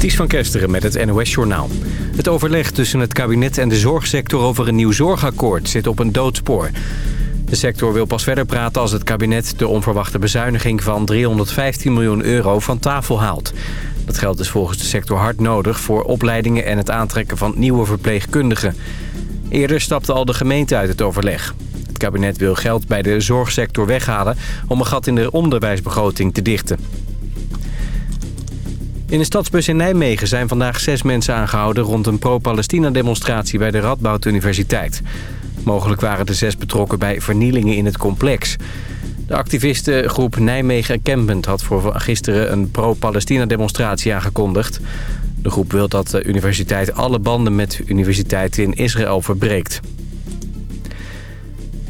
Ties van Kesteren met het NOS-journaal. Het overleg tussen het kabinet en de zorgsector over een nieuw zorgakkoord zit op een doodspoor. De sector wil pas verder praten als het kabinet de onverwachte bezuiniging van 315 miljoen euro van tafel haalt. Dat geld is volgens de sector hard nodig voor opleidingen en het aantrekken van nieuwe verpleegkundigen. Eerder stapte al de gemeente uit het overleg. Het kabinet wil geld bij de zorgsector weghalen om een gat in de onderwijsbegroting te dichten. In de stadsbus in Nijmegen zijn vandaag zes mensen aangehouden... rond een pro-Palestina-demonstratie bij de Radboud Universiteit. Mogelijk waren de zes betrokken bij vernielingen in het complex. De activistengroep Nijmegen Encampment had voor gisteren een pro-Palestina-demonstratie aangekondigd. De groep wil dat de universiteit alle banden met universiteiten in Israël verbreekt.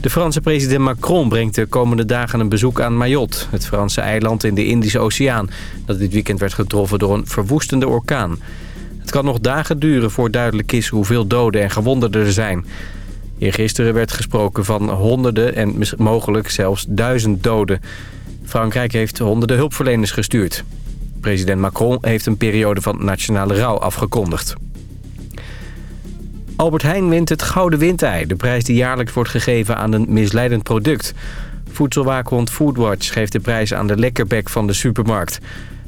De Franse president Macron brengt de komende dagen een bezoek aan Mayotte... het Franse eiland in de Indische Oceaan... dat dit weekend werd getroffen door een verwoestende orkaan. Het kan nog dagen duren voor duidelijk is hoeveel doden en gewonden er zijn. Eergisteren werd gesproken van honderden en mogelijk zelfs duizend doden. Frankrijk heeft honderden hulpverleners gestuurd. President Macron heeft een periode van nationale rouw afgekondigd. Albert Heijn wint het Gouden Windei, de prijs die jaarlijks wordt gegeven aan een misleidend product. Voedselwaakhond Foodwatch geeft de prijs aan de lekkerbek van de supermarkt.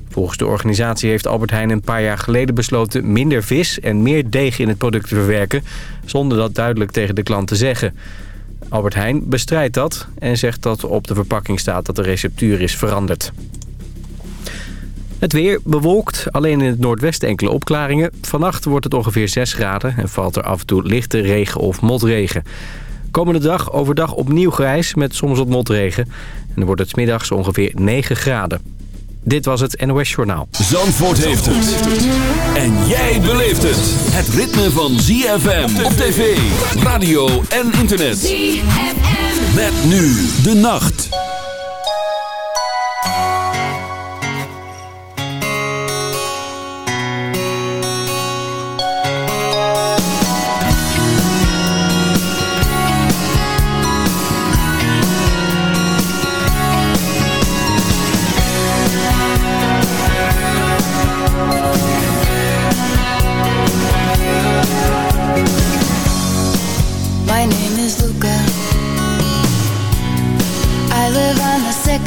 Volgens de organisatie heeft Albert Heijn een paar jaar geleden besloten minder vis en meer deeg in het product te verwerken, zonder dat duidelijk tegen de klant te zeggen. Albert Heijn bestrijdt dat en zegt dat op de verpakking staat dat de receptuur is veranderd. Het weer bewolkt, alleen in het noordwesten enkele opklaringen. Vannacht wordt het ongeveer 6 graden en valt er af en toe lichte regen of motregen. Komende dag overdag opnieuw grijs met soms wat motregen. En dan wordt het middags ongeveer 9 graden. Dit was het NOS Journaal. Zandvoort heeft het. En jij beleeft het. Het ritme van ZFM op tv, radio en internet. ZFM. Met nu de nacht.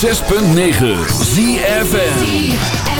106.9 ZFN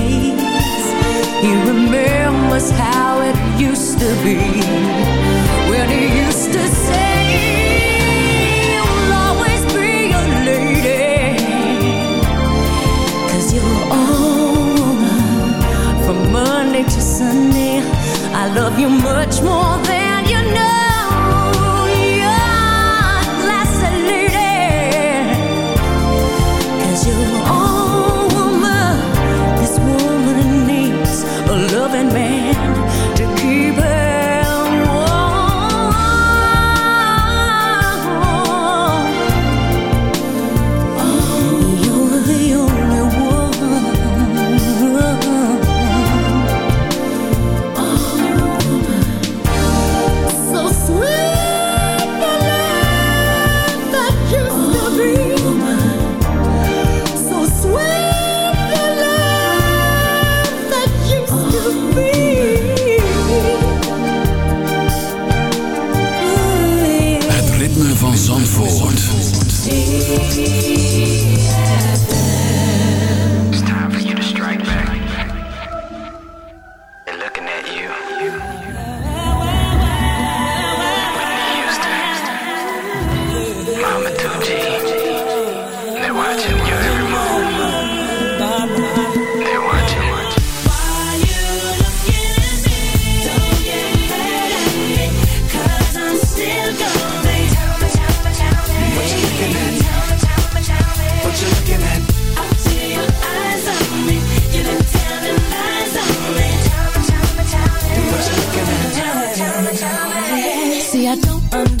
He remembers how it used to be when he used to say, You'll always be a lady. Cause you're all woman from Monday to Sunday. I love you much more than I don't understand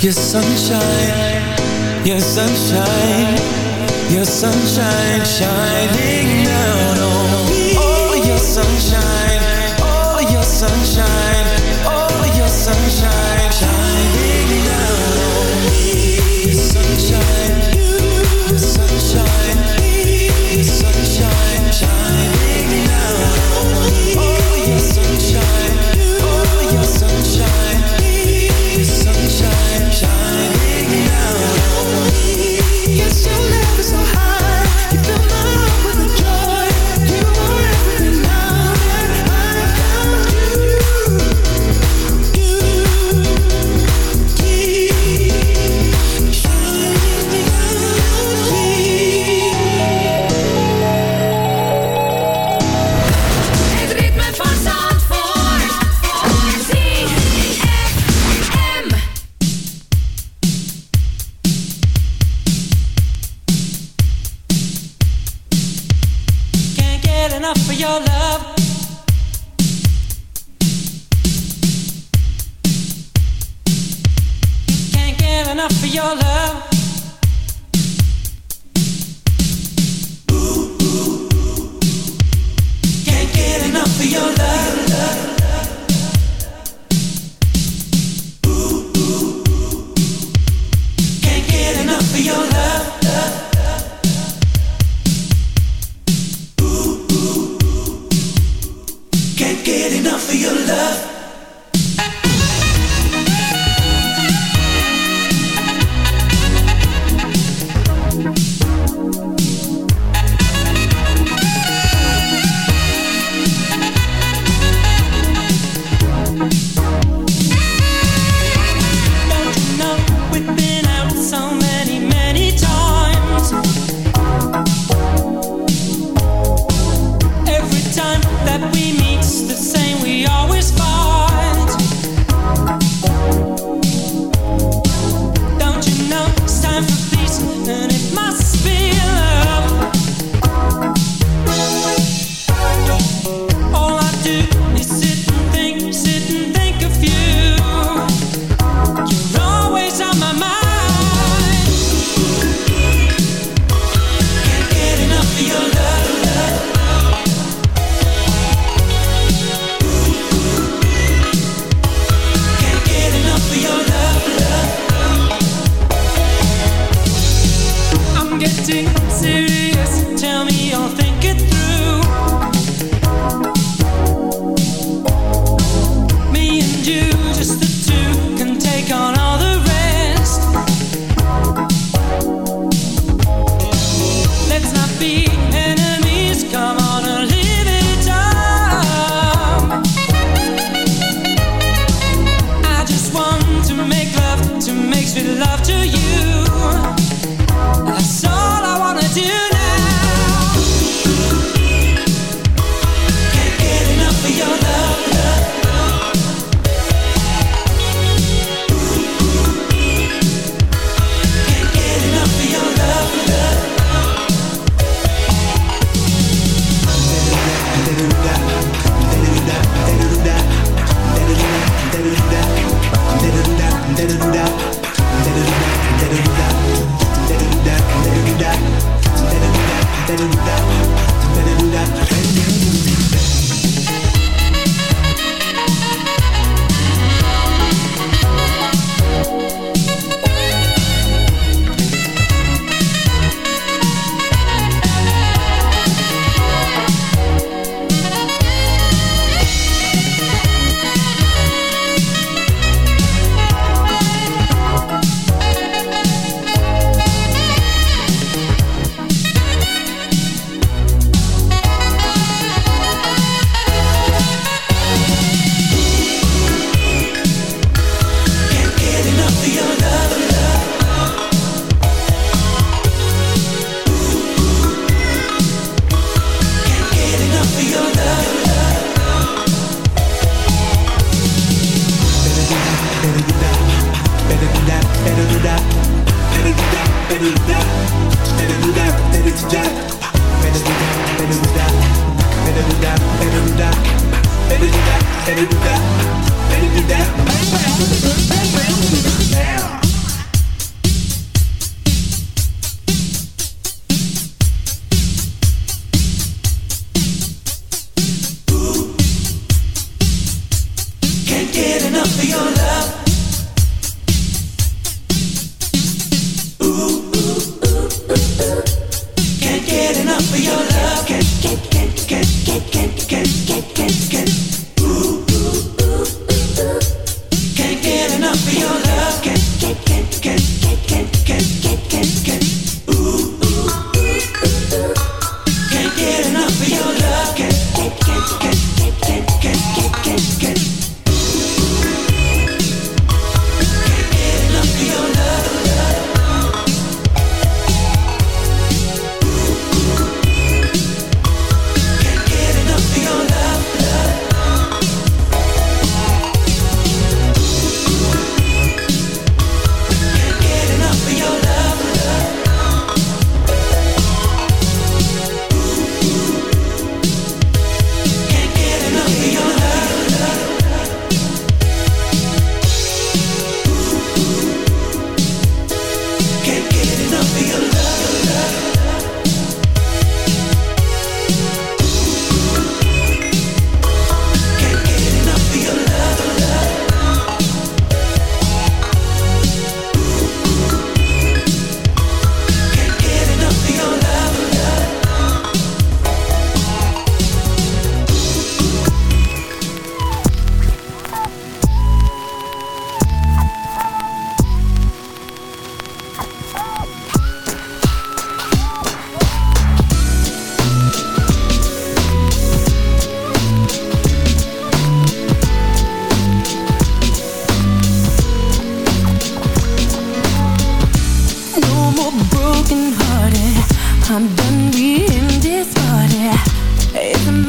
Your sunshine, your sunshine, your sunshine shining down on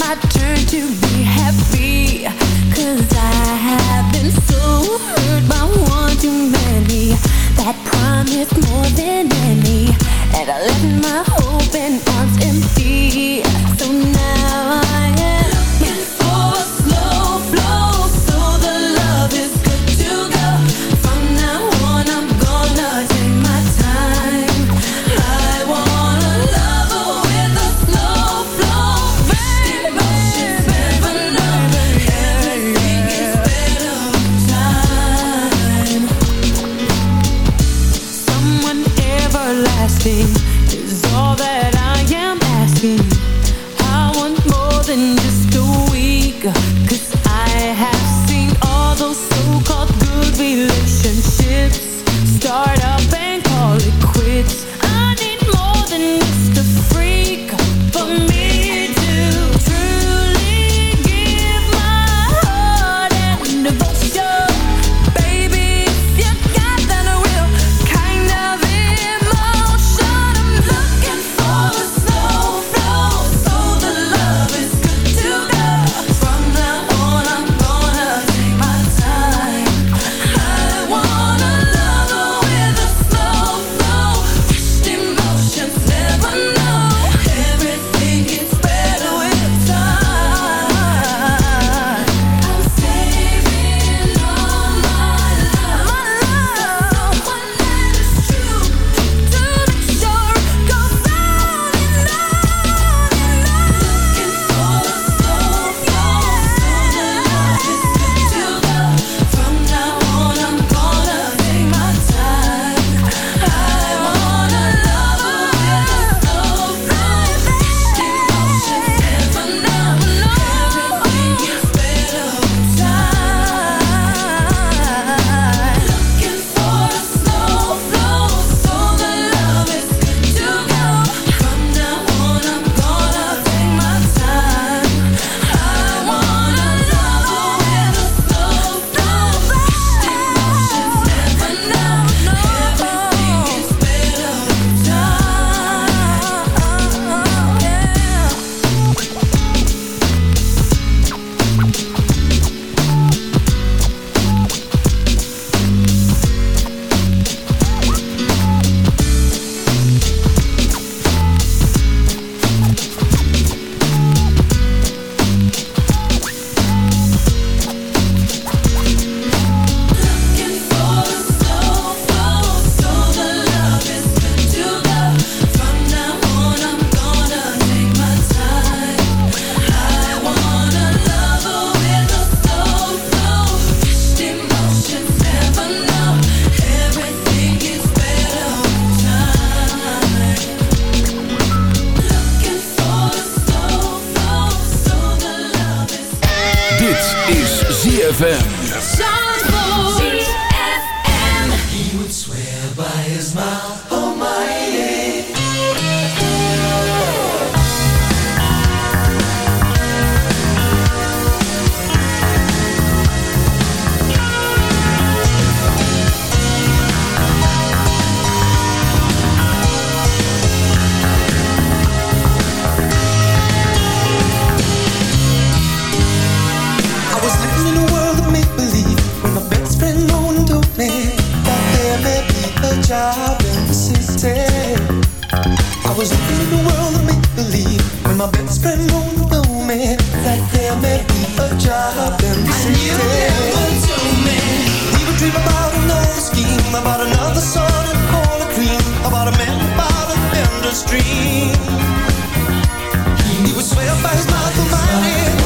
with was living in a world of make-believe When my best friend one told me That there may be a job in the city you never told me. We would dream about another scheme About another sun and all a cream About a man about a vendor's dream. He would swear by his mouth almighty He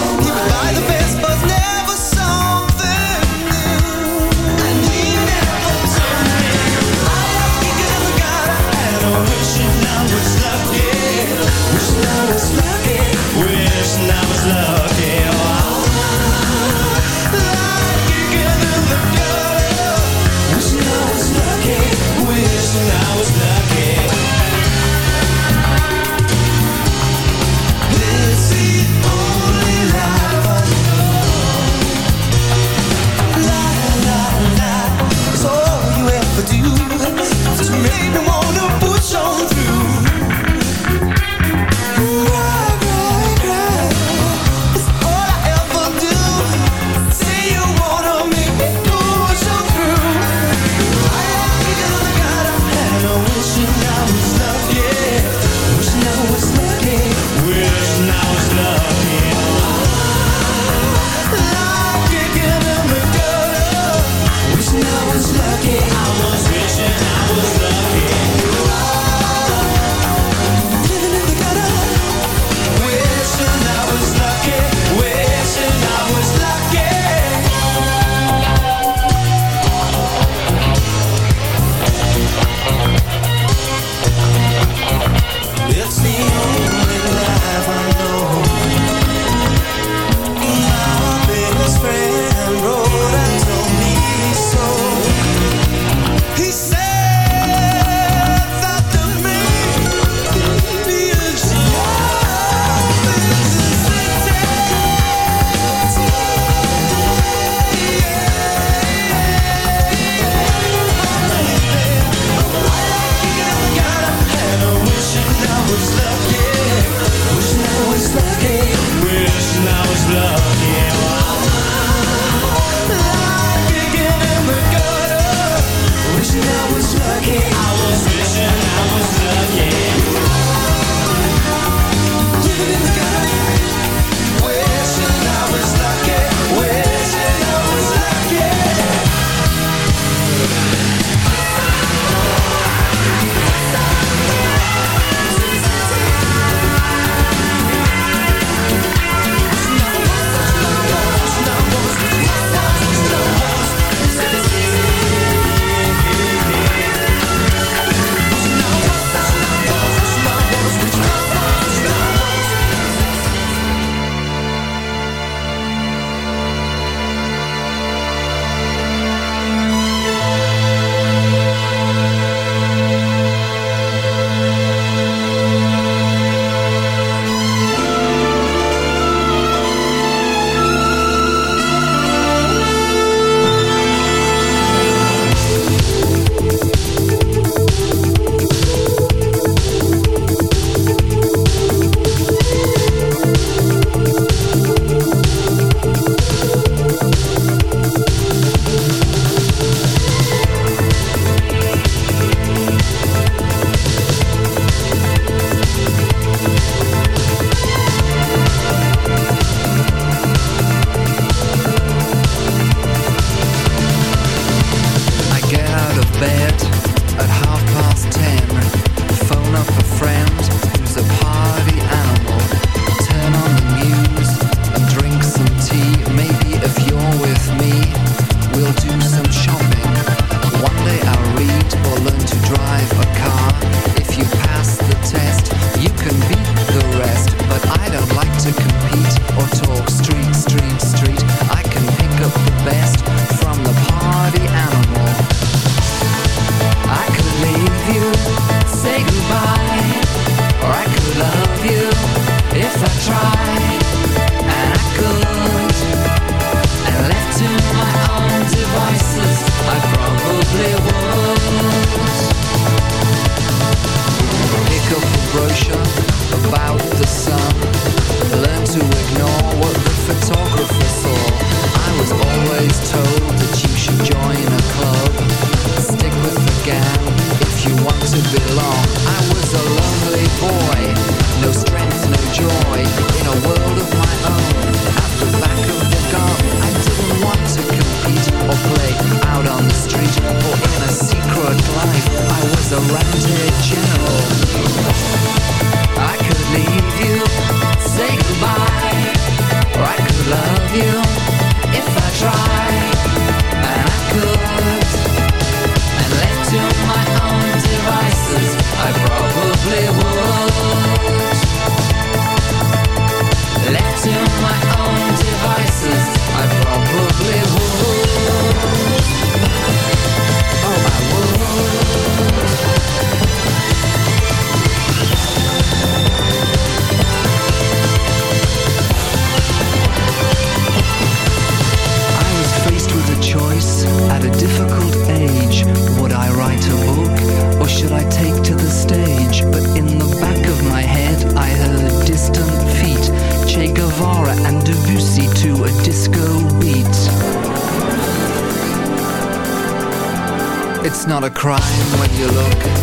you look